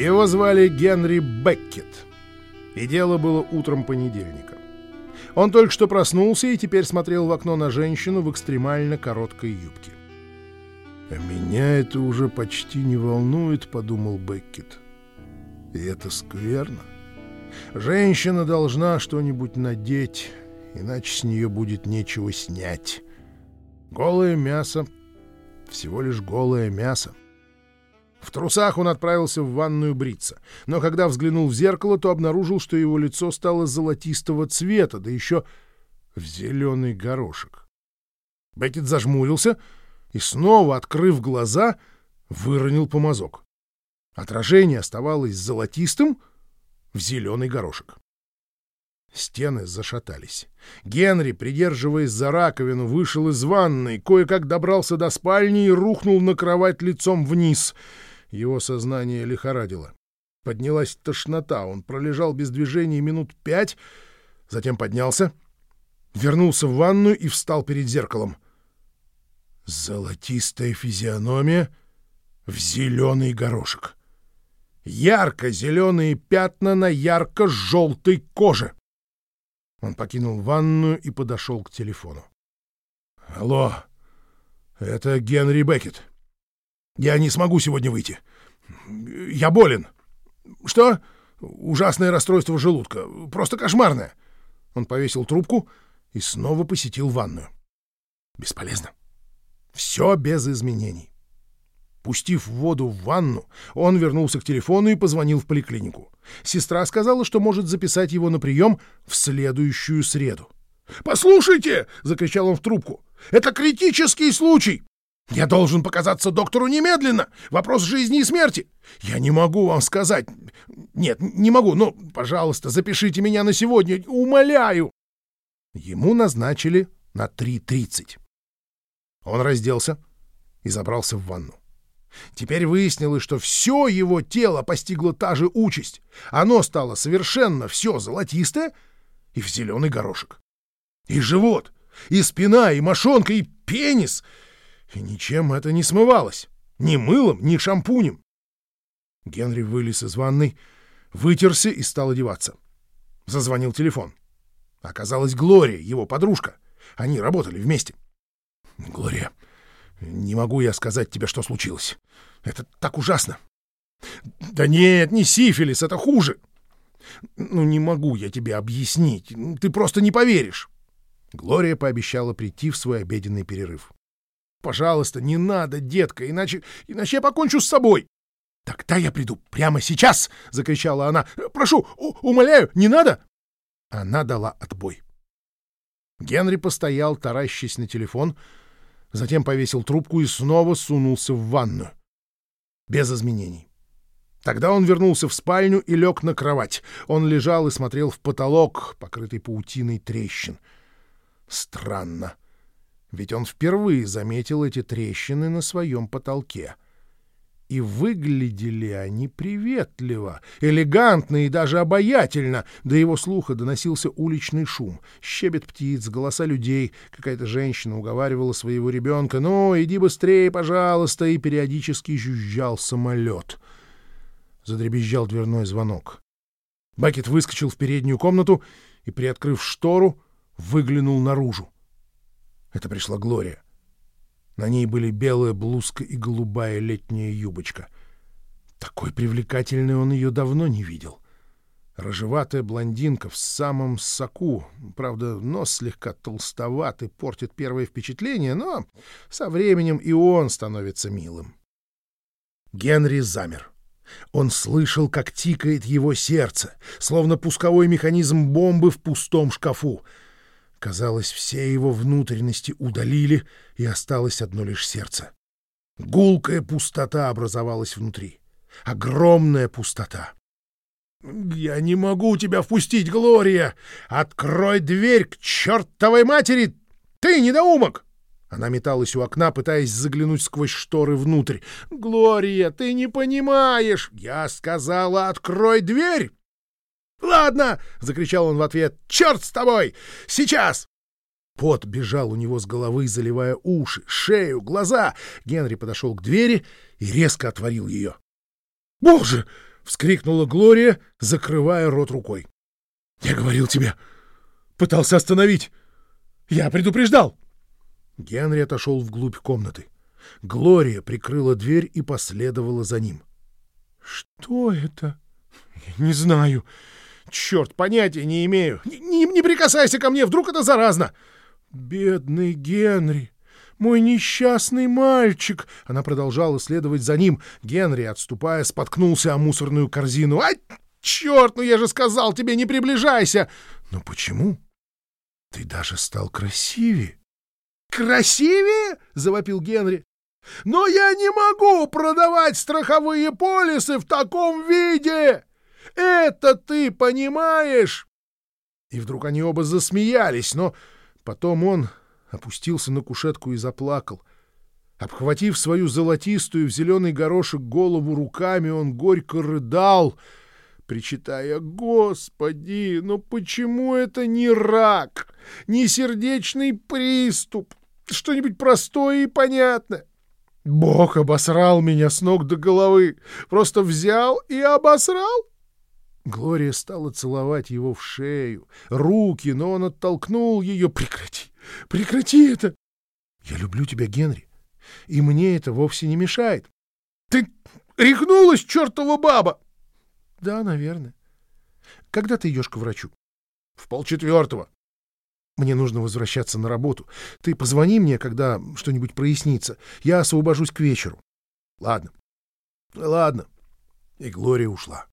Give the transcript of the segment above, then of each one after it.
Его звали Генри Беккет, и дело было утром понедельника. Он только что проснулся и теперь смотрел в окно на женщину в экстремально короткой юбке. «А меня это уже почти не волнует», — подумал Беккет. «И это скверно. Женщина должна что-нибудь надеть, иначе с нее будет нечего снять. Голое мясо — всего лишь голое мясо. В трусах он отправился в ванную бриться, но когда взглянул в зеркало, то обнаружил, что его лицо стало золотистого цвета, да еще в зеленый горошек. Беккет зажмурился и, снова открыв глаза, выронил помазок. Отражение оставалось золотистым в зеленый горошек. Стены зашатались. Генри, придерживаясь за раковину, вышел из ванной, кое-как добрался до спальни и рухнул на кровать лицом вниз — его сознание лихорадило. Поднялась тошнота, он пролежал без движения минут пять, затем поднялся, вернулся в ванную и встал перед зеркалом. Золотистая физиономия в зеленый горошек. Ярко-зеленые пятна на ярко-желтой коже. Он покинул ванную и подошел к телефону. «Алло, это Генри Беккет. Я не смогу сегодня выйти. Я болен. Что? Ужасное расстройство желудка. Просто кошмарное. Он повесил трубку и снова посетил ванную. Бесполезно. Все без изменений. Пустив воду в ванну, он вернулся к телефону и позвонил в поликлинику. Сестра сказала, что может записать его на прием в следующую среду. «Послушайте!» — закричал он в трубку. «Это критический случай! Я должен показаться доктору немедленно. Вопрос жизни и смерти. Я не могу вам сказать. Нет, не могу. Но, пожалуйста, запишите меня на сегодня. Умоляю. Ему назначили на 3.30. Он разделся и забрался в ванну. Теперь выяснилось, что все его тело постигло та же участь. Оно стало совершенно все золотистое и в зеленый горошек. И живот, и спина, и мошонка, и пенис — и ничем это не смывалось. Ни мылом, ни шампунем. Генри вылез из ванной, вытерся и стал одеваться. Зазвонил телефон. Оказалась Глория, его подружка. Они работали вместе. «Глория, не могу я сказать тебе, что случилось. Это так ужасно». «Да нет, не сифилис, это хуже». «Ну, не могу я тебе объяснить. Ты просто не поверишь». Глория пообещала прийти в свой обеденный перерыв. Пожалуйста, не надо, детка, иначе, иначе я покончу с собой. Тогда я приду прямо сейчас, закричала она. Прошу, умоляю, не надо. Она дала отбой. Генри постоял, таращась на телефон, затем повесил трубку и снова сунулся в ванную. Без изменений. Тогда он вернулся в спальню и лег на кровать. Он лежал и смотрел в потолок, покрытый паутиной трещин. Странно ведь он впервые заметил эти трещины на своем потолке. И выглядели они приветливо, элегантно и даже обаятельно. До его слуха доносился уличный шум, щебет птиц, голоса людей. Какая-то женщина уговаривала своего ребенка «Ну, иди быстрее, пожалуйста!» и периодически жужжал самолет. Задребезжал дверной звонок. Бакет выскочил в переднюю комнату и, приоткрыв штору, выглянул наружу. Это пришла Глория. На ней были белая блузка и голубая летняя юбочка. Такой привлекательной он ее давно не видел. Рожеватая блондинка в самом соку. Правда, нос слегка толстоват и портит первое впечатление, но со временем и он становится милым. Генри замер. Он слышал, как тикает его сердце, словно пусковой механизм бомбы в пустом шкафу — Казалось, все его внутренности удалили, и осталось одно лишь сердце. Гулкая пустота образовалась внутри. Огромная пустота. «Я не могу тебя впустить, Глория! Открой дверь к чертовой матери! Ты недоумок!» Она металась у окна, пытаясь заглянуть сквозь шторы внутрь. «Глория, ты не понимаешь! Я сказала, открой дверь!» «Ладно!» — закричал он в ответ. «Черт с тобой! Сейчас!» Пот бежал у него с головы, заливая уши, шею, глаза. Генри подошел к двери и резко отворил ее. «Боже!» — вскрикнула Глория, закрывая рот рукой. «Я говорил тебе! Пытался остановить! Я предупреждал!» Генри отошел вглубь комнаты. Глория прикрыла дверь и последовала за ним. «Что это?» «Не знаю. Черт, понятия не имею. Не, не прикасайся ко мне, вдруг это заразно!» «Бедный Генри! Мой несчастный мальчик!» Она продолжала следовать за ним. Генри, отступая, споткнулся о мусорную корзину. «Ай, черт, ну я же сказал тебе, не приближайся!» «Но почему? Ты даже стал красивее!» «Красивее?» — завопил Генри. «Но я не могу продавать страховые полисы в таком виде! Это ты понимаешь?» И вдруг они оба засмеялись, но потом он опустился на кушетку и заплакал. Обхватив свою золотистую в зеленый горошек голову руками, он горько рыдал, причитая «Господи, но почему это не рак, не сердечный приступ, что-нибудь простое и понятное?» Бог обосрал меня с ног до головы, просто взял и обосрал. Глория стала целовать его в шею, руки, но он оттолкнул ее. «Прекрати! Прекрати это! Я люблю тебя, Генри, и мне это вовсе не мешает. Ты рехнулась, чертова баба! Да, наверное. Когда ты идешь к врачу? В полчетвертого. Мне нужно возвращаться на работу. Ты позвони мне, когда что-нибудь прояснится. Я освобожусь к вечеру. Ладно. Ладно. И Глория ушла.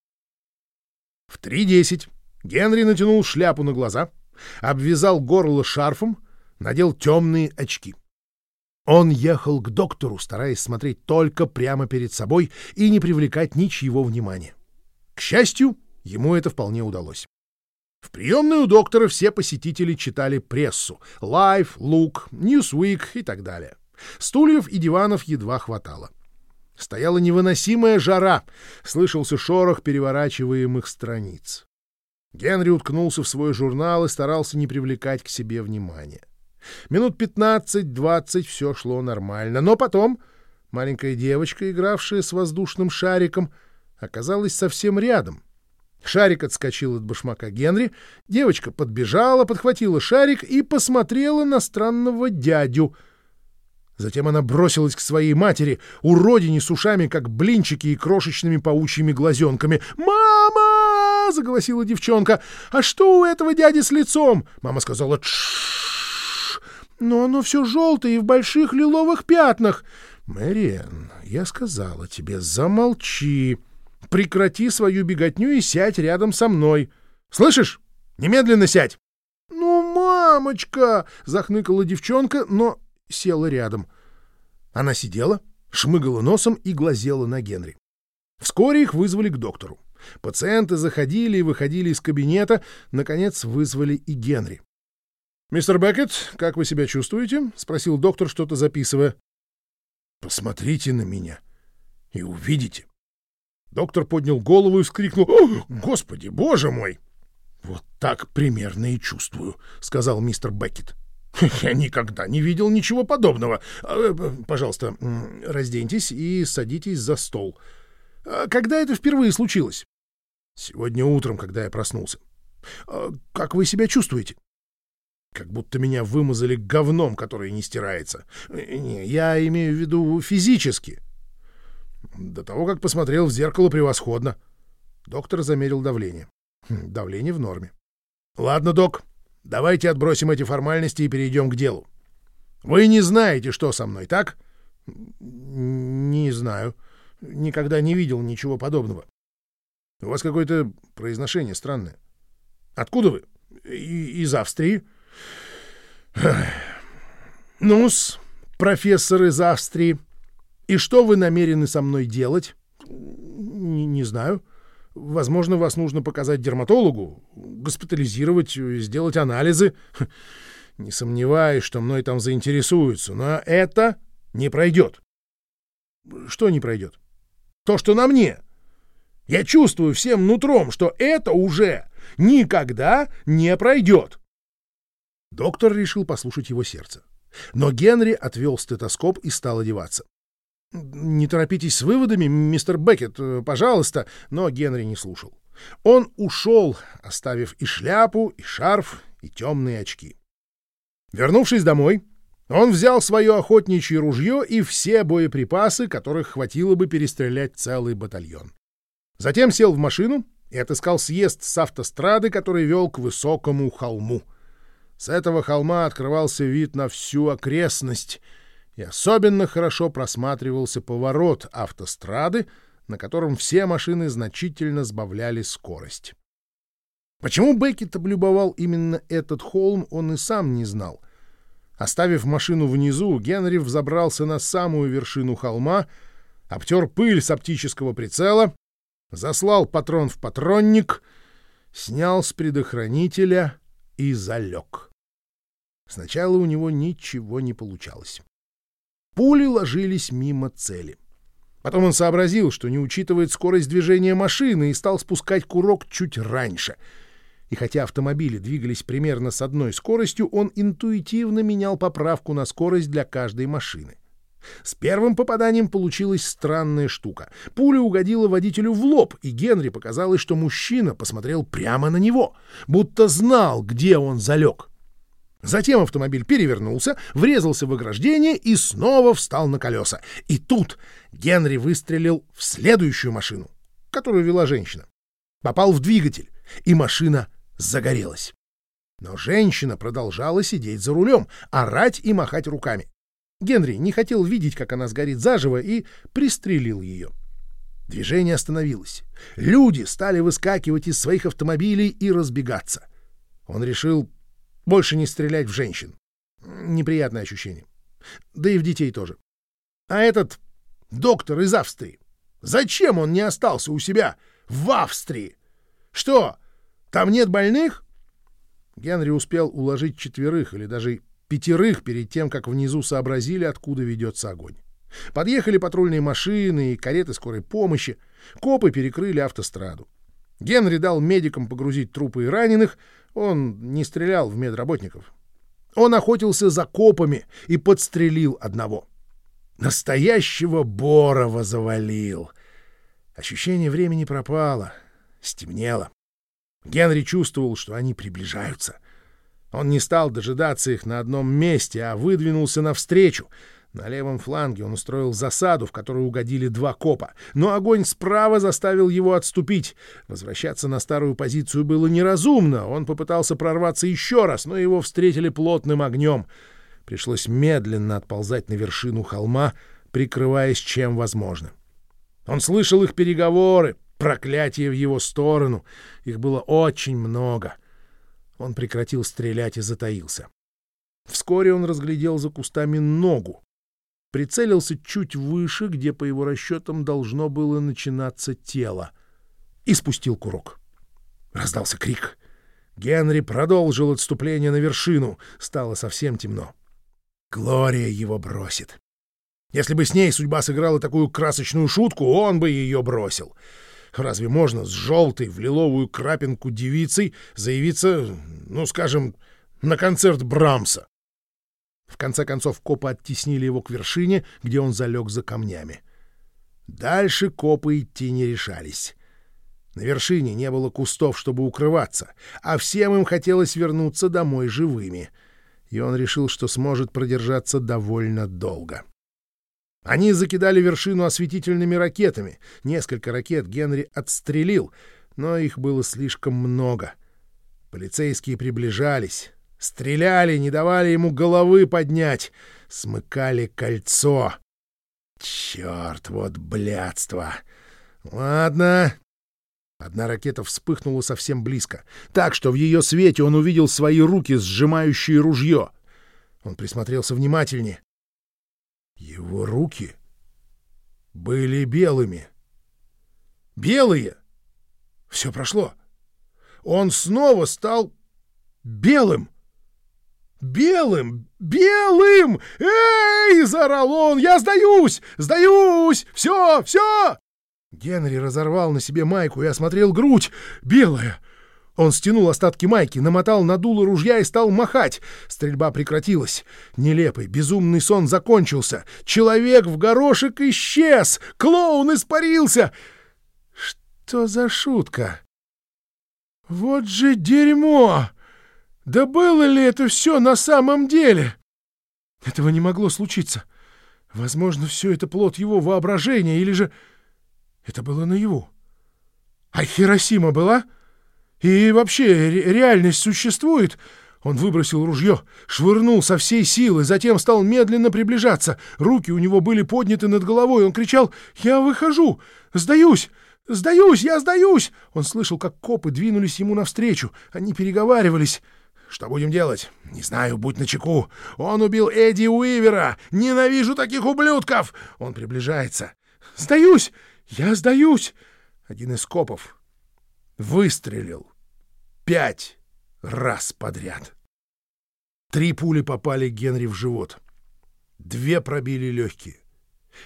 В три десять Генри натянул шляпу на глаза, обвязал горло шарфом, надел темные очки. Он ехал к доктору, стараясь смотреть только прямо перед собой и не привлекать ничьего внимания. К счастью, ему это вполне удалось. В приемную у доктора все посетители читали прессу — Life, Look, Newsweek и так далее. Стульев и диванов едва хватало. Стояла невыносимая жара, слышался шорох переворачиваемых страниц. Генри уткнулся в свой журнал и старался не привлекать к себе внимания. Минут пятнадцать-двадцать все шло нормально, но потом маленькая девочка, игравшая с воздушным шариком, оказалась совсем рядом. Шарик отскочил от башмака Генри, девочка подбежала, подхватила шарик и посмотрела на странного дядю. Затем она бросилась к своей матери, уродине с ушами, как блинчики и крошечными паучьими глазенками. «Мама!» — заголосила девчонка. «А что у этого дяди с лицом?» Мама сказала «Тш-ш-ш». «Но оно все желтое и в больших лиловых пятнах». «Мэриэн, я сказала тебе, замолчи». Прекрати свою беготню и сядь рядом со мной. Слышишь? Немедленно сядь!» «Ну, мамочка!» — захныкала девчонка, но села рядом. Она сидела, шмыгала носом и глазела на Генри. Вскоре их вызвали к доктору. Пациенты заходили и выходили из кабинета. Наконец вызвали и Генри. «Мистер Беккет, как вы себя чувствуете?» — спросил доктор, что-то записывая. «Посмотрите на меня и увидите. Доктор поднял голову и вскрикнул «Господи, боже мой!» «Вот так примерно и чувствую», — сказал мистер Беккет. «Я никогда не видел ничего подобного. А, э, пожалуйста, разденьтесь и садитесь за стол. А когда это впервые случилось?» «Сегодня утром, когда я проснулся. А как вы себя чувствуете?» «Как будто меня вымазали говном, которое не стирается. Не, я имею в виду физически. До того, как посмотрел в зеркало превосходно. Доктор замерил давление. Хм, давление в норме. Ладно, док, давайте отбросим эти формальности и перейдем к делу. Вы не знаете, что со мной, так? Не знаю. Никогда не видел ничего подобного. У вас какое-то произношение странное. Откуда вы? И из Австрии? Ну-с, профессор из Австрии. И что вы намерены со мной делать? Не, не знаю. Возможно, вас нужно показать дерматологу, госпитализировать, сделать анализы. Не сомневаюсь, что мной там заинтересуются, но это не пройдет. Что не пройдет? То, что на мне. Я чувствую всем нутром, что это уже никогда не пройдет. Доктор решил послушать его сердце. Но Генри отвел стетоскоп и стал одеваться. «Не торопитесь с выводами, мистер Беккет, э, пожалуйста», но Генри не слушал. Он ушел, оставив и шляпу, и шарф, и темные очки. Вернувшись домой, он взял свое охотничье ружье и все боеприпасы, которых хватило бы перестрелять целый батальон. Затем сел в машину и отыскал съезд с автострады, который вел к высокому холму. С этого холма открывался вид на всю окрестность, и особенно хорошо просматривался поворот автострады, на котором все машины значительно сбавляли скорость. Почему Беккет облюбовал именно этот холм, он и сам не знал. Оставив машину внизу, Генри взобрался на самую вершину холма, обтер пыль с оптического прицела, заслал патрон в патронник, снял с предохранителя и залег. Сначала у него ничего не получалось. Пули ложились мимо цели. Потом он сообразил, что не учитывает скорость движения машины и стал спускать курок чуть раньше. И хотя автомобили двигались примерно с одной скоростью, он интуитивно менял поправку на скорость для каждой машины. С первым попаданием получилась странная штука. Пуля угодила водителю в лоб, и Генри показалось, что мужчина посмотрел прямо на него, будто знал, где он залег. Затем автомобиль перевернулся, врезался в ограждение и снова встал на колеса. И тут Генри выстрелил в следующую машину, которую вела женщина. Попал в двигатель, и машина загорелась. Но женщина продолжала сидеть за рулем, орать и махать руками. Генри не хотел видеть, как она сгорит заживо, и пристрелил ее. Движение остановилось. Люди стали выскакивать из своих автомобилей и разбегаться. Он решил больше не стрелять в женщин. Неприятное ощущение. Да и в детей тоже. А этот доктор из Австрии, зачем он не остался у себя в Австрии? Что, там нет больных? Генри успел уложить четверых или даже пятерых перед тем, как внизу сообразили, откуда ведется огонь. Подъехали патрульные машины и кареты скорой помощи. Копы перекрыли автостраду. Генри дал медикам погрузить трупы и раненых. Он не стрелял в медработников. Он охотился за копами и подстрелил одного. Настоящего Борова завалил. Ощущение времени пропало. Стемнело. Генри чувствовал, что они приближаются — он не стал дожидаться их на одном месте, а выдвинулся навстречу. На левом фланге он устроил засаду, в которую угодили два копа. Но огонь справа заставил его отступить. Возвращаться на старую позицию было неразумно. Он попытался прорваться еще раз, но его встретили плотным огнем. Пришлось медленно отползать на вершину холма, прикрываясь чем возможно. Он слышал их переговоры, проклятия в его сторону. Их было очень много — он прекратил стрелять и затаился. Вскоре он разглядел за кустами ногу. Прицелился чуть выше, где, по его расчетам, должно было начинаться тело. И спустил курок. Раздался крик. Генри продолжил отступление на вершину. Стало совсем темно. Глория его бросит. Если бы с ней судьба сыграла такую красочную шутку, он бы ее бросил. Разве можно с желтой в лиловую крапинку девицей заявиться, ну, скажем, на концерт Брамса? В конце концов, копы оттеснили его к вершине, где он залег за камнями. Дальше копы идти не решались. На вершине не было кустов, чтобы укрываться, а всем им хотелось вернуться домой живыми. И он решил, что сможет продержаться довольно долго. Они закидали вершину осветительными ракетами. Несколько ракет Генри отстрелил, но их было слишком много. Полицейские приближались, стреляли, не давали ему головы поднять, смыкали кольцо. Черт, вот блядство! Ладно. Одна ракета вспыхнула совсем близко, так что в ее свете он увидел свои руки, сжимающие ружье. Он присмотрелся внимательнее. Его руки были белыми. Белые! Все прошло. Он снова стал белым. «Белым! Белым! Эй!» — заорал он. «Я сдаюсь! Сдаюсь! Все! Все!» Генри разорвал на себе майку и осмотрел грудь. Белая! Он стянул остатки майки, намотал на дуло ружья и стал махать. Стрельба прекратилась. Нелепый, безумный сон закончился. Человек в горошек исчез! Клоун испарился! Что за шутка? Вот же дерьмо! Да было ли это все на самом деле? Этого не могло случиться. Возможно, все это плод его воображения, или же это было наяву. А Хиросима была? И вообще, реальность существует? Он выбросил ружье, швырнул со всей силы, затем стал медленно приближаться. Руки у него были подняты над головой. Он кричал «Я выхожу! Сдаюсь! Сдаюсь! Я сдаюсь!» Он слышал, как копы двинулись ему навстречу. Они переговаривались. «Что будем делать?» «Не знаю, будь начеку. Он убил Эдди Уивера! Ненавижу таких ублюдков!» Он приближается. «Сдаюсь! Я сдаюсь!» Один из копов выстрелил пять раз подряд. Три пули попали Генри в живот. Две пробили легкие.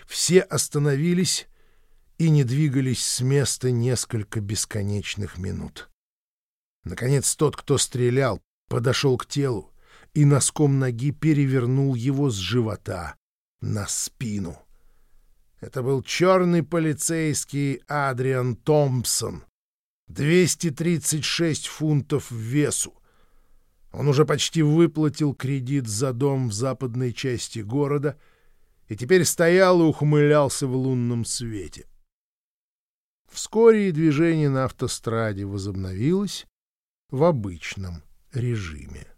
Все остановились и не двигались с места несколько бесконечных минут. Наконец тот, кто стрелял, подошел к телу и носком ноги перевернул его с живота на спину. Это был черный полицейский Адриан Томпсон, 236 фунтов в весу. Он уже почти выплатил кредит за дом в западной части города и теперь стоял и ухмылялся в лунном свете. Вскоре движение на автостраде возобновилось в обычном режиме.